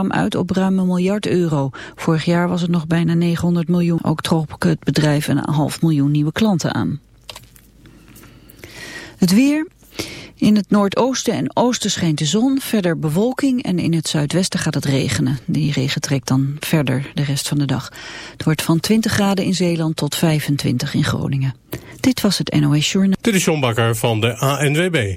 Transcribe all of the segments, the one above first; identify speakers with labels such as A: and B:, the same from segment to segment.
A: kwam uit op ruim een miljard euro. Vorig jaar was het nog bijna 900 miljoen. Ook trok het bedrijf een half miljoen nieuwe klanten aan. Het weer. In het noordoosten en oosten schijnt de zon, verder bewolking en in het zuidwesten gaat het regenen. Die regen trekt dan verder de rest van de dag. Het wordt van 20 graden in Zeeland tot 25 in Groningen. Dit was het NOS Journal.
B: Dit is John Bakker van de ANWB.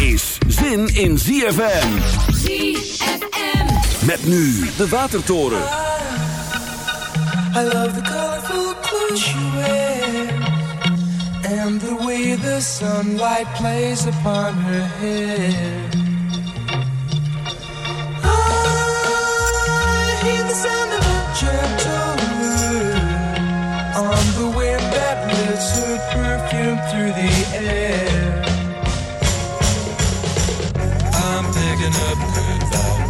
C: is zin in ZFM.
D: ZFM.
C: Met nu de Watertoren.
E: I love the colorful clothes wears and the way the sunlight plays upon her hair. I hear the sound of a gentle wind on the wind that lifts her perfume through the air.
F: Picking up. good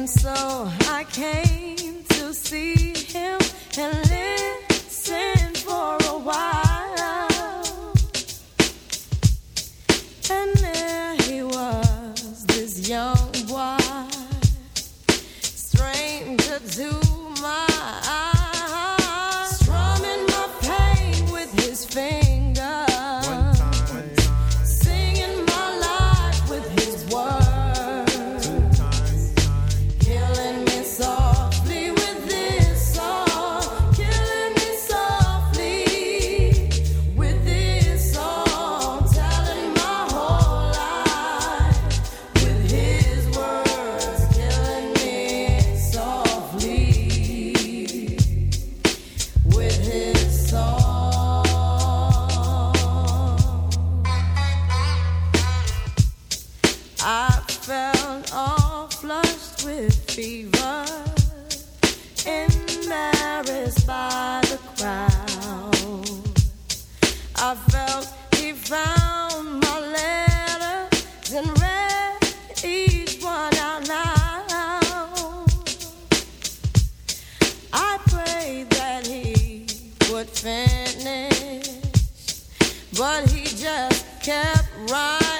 D: And so I came to see him and listen for but he just kept right.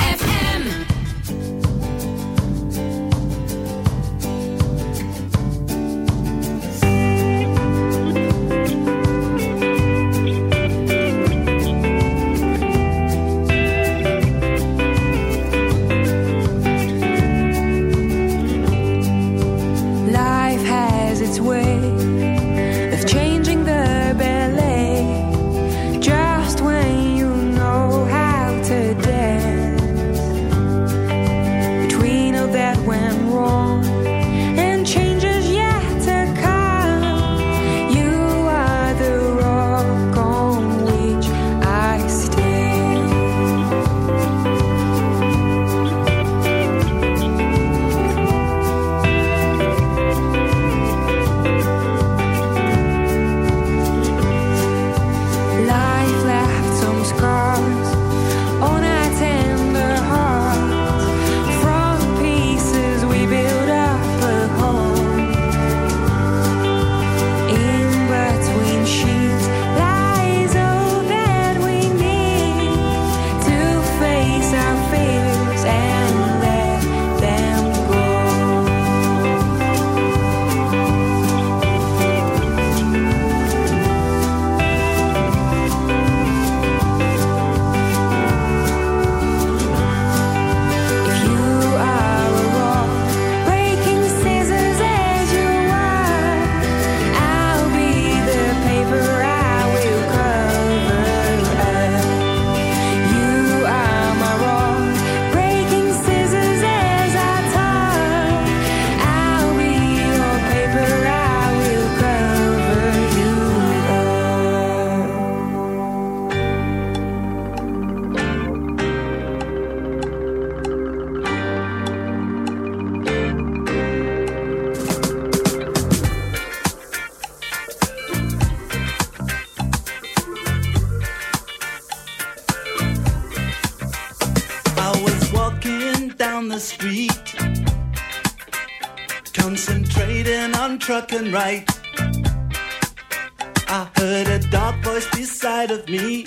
G: inside of
H: me.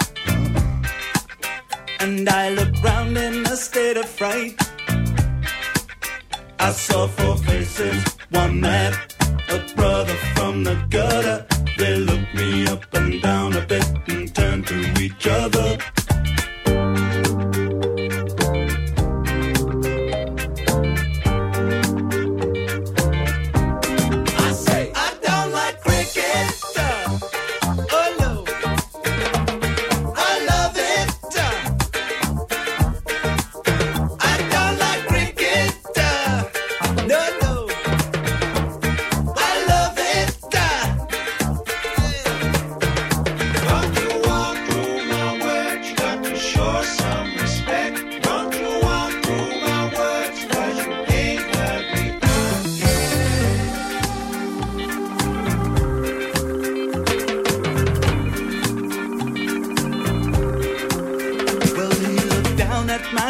H: And I look round in a state of fright. I saw four faces, one that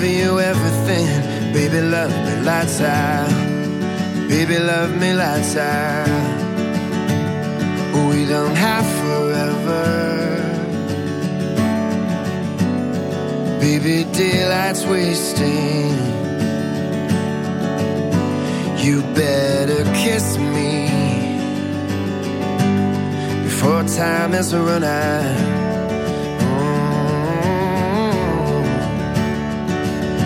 I: Giving you everything. Baby, love me lights out. Ah. Baby, love me lights out. Ah. We don't have forever. Baby, daylight's wasting. You better kiss me before time has run out.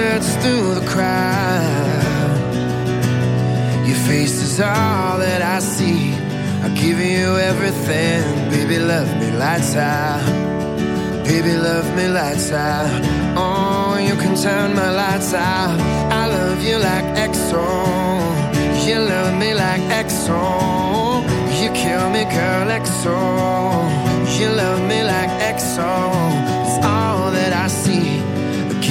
I: I through the crowd. Your face is all that I see. I give you everything. Baby, love me lights out. Baby, love me lights out. Oh, you can turn my lights out. I love you like XO. You love me like XO. You kill me, girl, XO. You love me like XO. It's all that I see.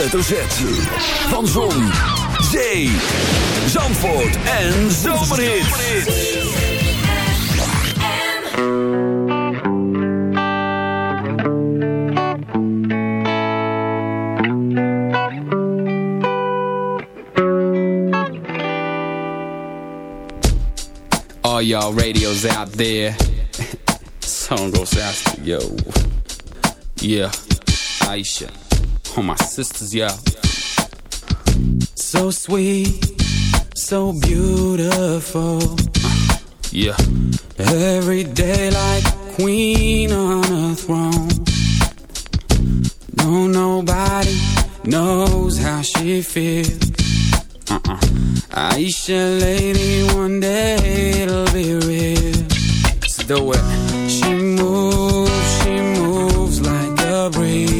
C: Hoofdletter Z. Van Zon, Zee, Zandvoort en Zomerhits.
J: All y'all radios out there. Song goes out to yo. Yeah, Aisha. All my sisters, yeah. So sweet, so beautiful. Uh, yeah. Every day like a queen on a throne. No, nobody knows how she feels. Uh-uh. Aisha, lady, one day it'll be real. Let's do it. She moves, she moves like a breeze.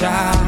J: child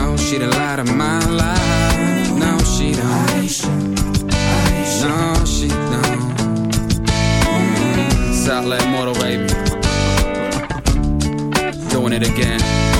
J: Aisha, she the light of my life. No, she don't. Aisha, Aisha, no, she don't. Mm, Southland Motor, baby. Doing it again.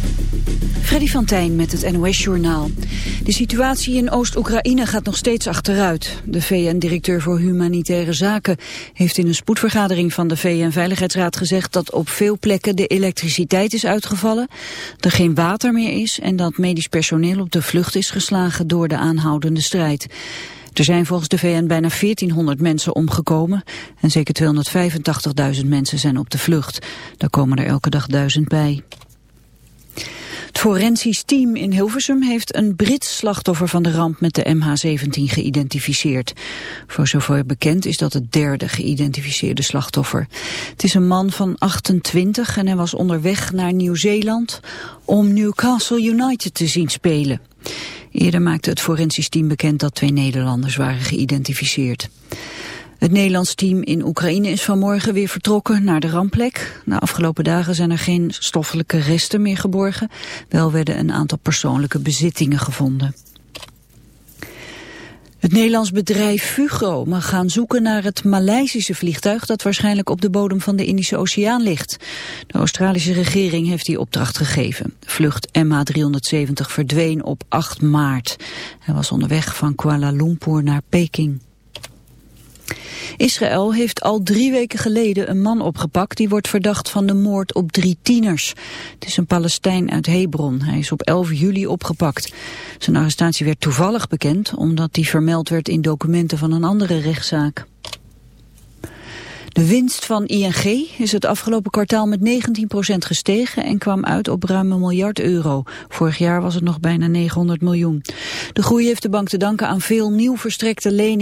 A: Freddy van Tijn met het NOS-journaal. De situatie in Oost-Oekraïne gaat nog steeds achteruit. De VN-directeur voor Humanitaire Zaken heeft in een spoedvergadering van de VN-veiligheidsraad gezegd dat op veel plekken de elektriciteit is uitgevallen, er geen water meer is en dat medisch personeel op de vlucht is geslagen door de aanhoudende strijd. Er zijn volgens de VN bijna 1400 mensen omgekomen en zeker 285.000 mensen zijn op de vlucht. Daar komen er elke dag duizend bij. Het forensisch team in Hilversum heeft een Brits slachtoffer van de ramp met de MH17 geïdentificeerd. Voor zover bekend is dat het derde geïdentificeerde slachtoffer. Het is een man van 28 en hij was onderweg naar Nieuw-Zeeland om Newcastle United te zien spelen. Eerder maakte het forensisch team bekend dat twee Nederlanders waren geïdentificeerd. Het Nederlands team in Oekraïne is vanmorgen weer vertrokken naar de rampplek. De afgelopen dagen zijn er geen stoffelijke resten meer geborgen. Wel werden een aantal persoonlijke bezittingen gevonden. Het Nederlands bedrijf Fugro mag gaan zoeken naar het Maleisische vliegtuig dat waarschijnlijk op de bodem van de Indische Oceaan ligt. De Australische regering heeft die opdracht gegeven. Vlucht MH370 verdween op 8 maart. Hij was onderweg van Kuala Lumpur naar Peking. Israël heeft al drie weken geleden een man opgepakt die wordt verdacht van de moord op drie tieners. Het is een Palestijn uit Hebron. Hij is op 11 juli opgepakt. Zijn arrestatie werd toevallig bekend omdat hij vermeld werd in documenten van een andere rechtszaak. De winst van ING is het afgelopen kwartaal met 19% gestegen en kwam uit op ruim een miljard euro. Vorig jaar was het nog bijna 900 miljoen. De groei heeft de bank te danken aan veel nieuw verstrekte leningen.